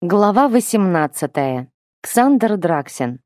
Глава 18. Ксандр Драксин.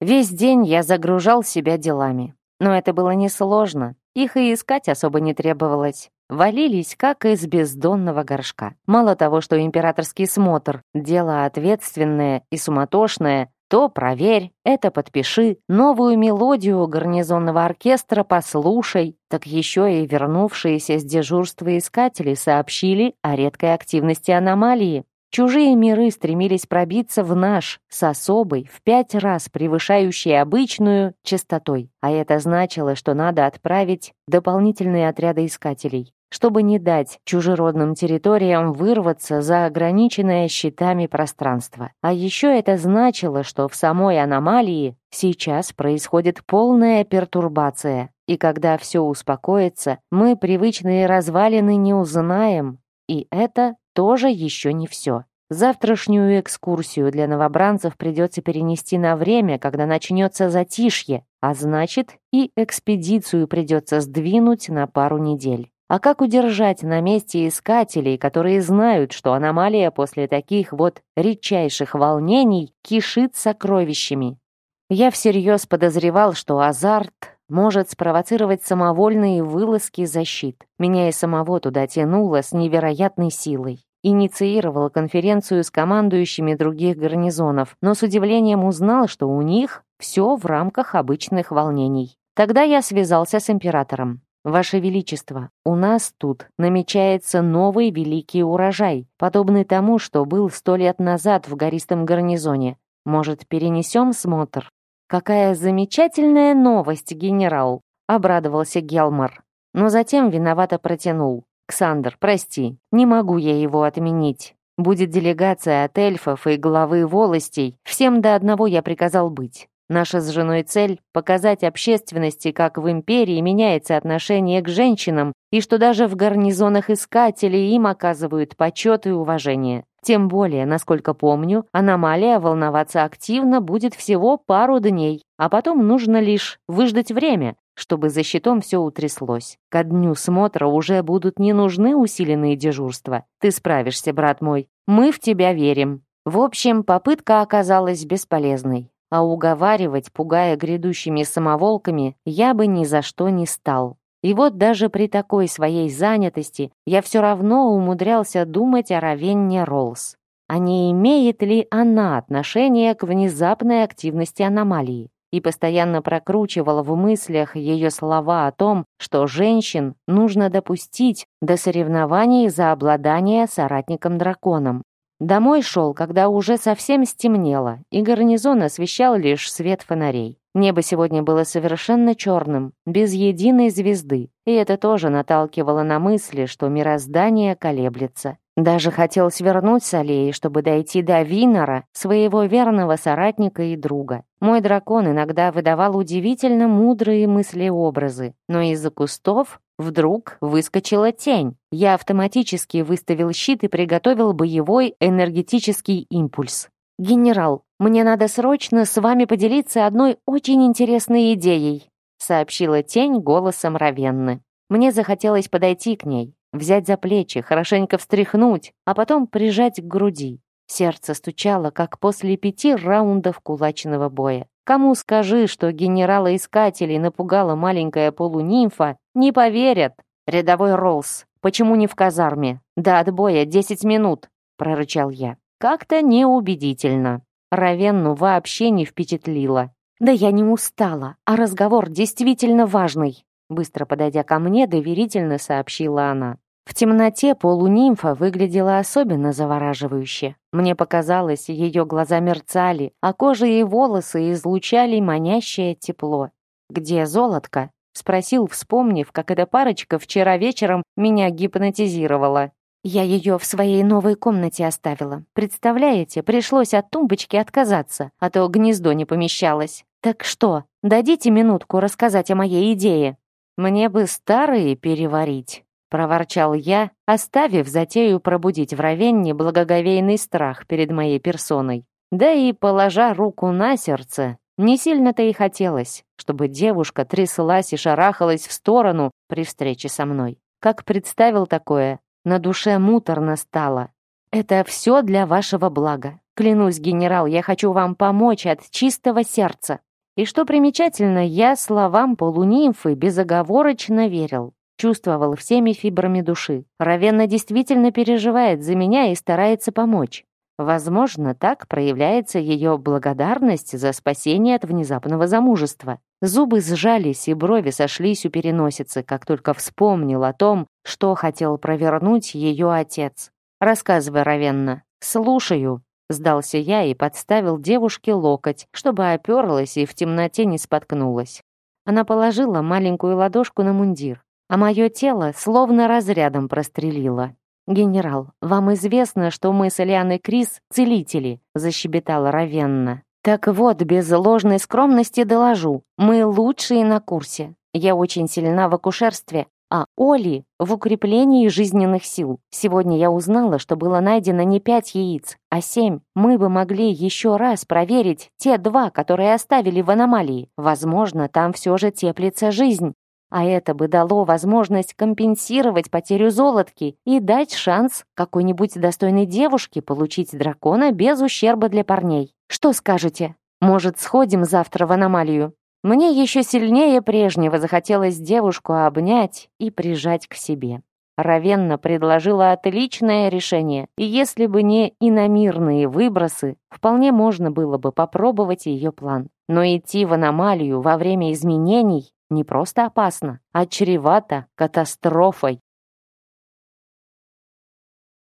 Весь день я загружал себя делами. Но это было несложно. Их и искать особо не требовалось. Валились, как из бездонного горшка. Мало того, что императорский смотр — дело ответственное и суматошное, то проверь, это подпиши, новую мелодию гарнизонного оркестра послушай. Так еще и вернувшиеся с дежурства искатели сообщили о редкой активности аномалии. Чужие миры стремились пробиться в наш с особой, в пять раз превышающей обычную, частотой. А это значило, что надо отправить дополнительные отряды искателей, чтобы не дать чужеродным территориям вырваться за ограниченное щитами пространство. А еще это значило, что в самой аномалии сейчас происходит полная пертурбация. И когда все успокоится, мы привычные развалины не узнаем. И это тоже еще не все. Завтрашнюю экскурсию для новобранцев придется перенести на время, когда начнется затишье, а значит и экспедицию придется сдвинуть на пару недель. А как удержать на месте искателей, которые знают, что аномалия после таких вот редчайших волнений кишит сокровищами? Я всерьез подозревал, что азарт может спровоцировать самовольные вылазки защит. Меня и самого туда тянуло с невероятной силой инициировал конференцию с командующими других гарнизонов, но с удивлением узнал, что у них все в рамках обычных волнений. Тогда я связался с императором. «Ваше Величество, у нас тут намечается новый великий урожай, подобный тому, что был сто лет назад в гористом гарнизоне. Может, перенесем смотр?» «Какая замечательная новость, генерал!» — обрадовался Гелмар. Но затем виновато протянул. «Ксандр, прости, не могу я его отменить. Будет делегация от эльфов и главы волостей. Всем до одного я приказал быть. Наша с женой цель — показать общественности, как в империи меняется отношение к женщинам, и что даже в гарнизонах искателей им оказывают почет и уважение. Тем более, насколько помню, аномалия волноваться активно будет всего пару дней, а потом нужно лишь выждать время, чтобы за щитом все утряслось. Ко дню смотра уже будут не нужны усиленные дежурства. Ты справишься, брат мой. Мы в тебя верим. В общем, попытка оказалась бесполезной. А уговаривать, пугая грядущими самоволками, я бы ни за что не стал. И вот даже при такой своей занятости я все равно умудрялся думать о Равенне Роллс. А не имеет ли она отношение к внезапной активности аномалии? И постоянно прокручивала в мыслях ее слова о том, что женщин нужно допустить до соревнований за обладание соратником-драконом. Домой шел, когда уже совсем стемнело, и гарнизон освещал лишь свет фонарей. Небо сегодня было совершенно черным, без единой звезды, и это тоже наталкивало на мысли, что мироздание колеблется. Даже хотел свернуть с аллеи, чтобы дойти до Винора, своего верного соратника и друга. Мой дракон иногда выдавал удивительно мудрые мысли-образы, но из-за кустов вдруг выскочила тень. Я автоматически выставил щит и приготовил боевой энергетический импульс. «Генерал, мне надо срочно с вами поделиться одной очень интересной идеей», сообщила тень голосом Равенны. Мне захотелось подойти к ней, взять за плечи, хорошенько встряхнуть, а потом прижать к груди. Сердце стучало, как после пяти раундов кулачного боя. Кому скажи, что генерала-искателей напугала маленькая полунимфа, не поверят. Рядовой Роллс, почему не в казарме? До отбоя десять минут, прорычал я. Как-то неубедительно. Равенну вообще не впечатлило. Да я не устала, а разговор действительно важный. Быстро подойдя ко мне, доверительно сообщила она. В темноте полунимфа выглядела особенно завораживающе. Мне показалось, ее глаза мерцали, а кожа и волосы излучали манящее тепло. «Где золотко?» — спросил, вспомнив, как эта парочка вчера вечером меня гипнотизировала. Я ее в своей новой комнате оставила. Представляете, пришлось от тумбочки отказаться, а то гнездо не помещалось. Так что, дадите минутку рассказать о моей идее? Мне бы старые переварить проворчал я, оставив затею пробудить в Равенне благоговейный страх перед моей персоной. Да и, положа руку на сердце, не сильно-то и хотелось, чтобы девушка тряслась и шарахалась в сторону при встрече со мной. Как представил такое, на душе муторно стало. Это все для вашего блага. Клянусь, генерал, я хочу вам помочь от чистого сердца. И что примечательно, я словам полунимфы безоговорочно верил. Чувствовал всеми фибрами души. Равенна действительно переживает за меня и старается помочь. Возможно, так проявляется ее благодарность за спасение от внезапного замужества. Зубы сжались и брови сошлись у переносицы, как только вспомнил о том, что хотел провернуть ее отец. «Рассказывай, Равенна». «Слушаю», — сдался я и подставил девушке локоть, чтобы оперлась и в темноте не споткнулась. Она положила маленькую ладошку на мундир, а мое тело словно разрядом прострелило. «Генерал, вам известно, что мы с Элианой Крис — целители», — защебетала Равенна. «Так вот, без ложной скромности доложу. Мы лучшие на курсе. Я очень сильна в акушерстве, а Оли — в укреплении жизненных сил. Сегодня я узнала, что было найдено не пять яиц, а семь. Мы бы могли еще раз проверить те два, которые оставили в аномалии. Возможно, там все же теплится жизнь. А это бы дало возможность компенсировать потерю золотки и дать шанс какой-нибудь достойной девушке получить дракона без ущерба для парней. Что скажете? Может, сходим завтра в аномалию? Мне еще сильнее прежнего захотелось девушку обнять и прижать к себе. Равенна предложила отличное решение, и если бы не иномирные выбросы, вполне можно было бы попробовать ее план. Но идти в аномалию во время изменений не просто опасно, а чревато катастрофой.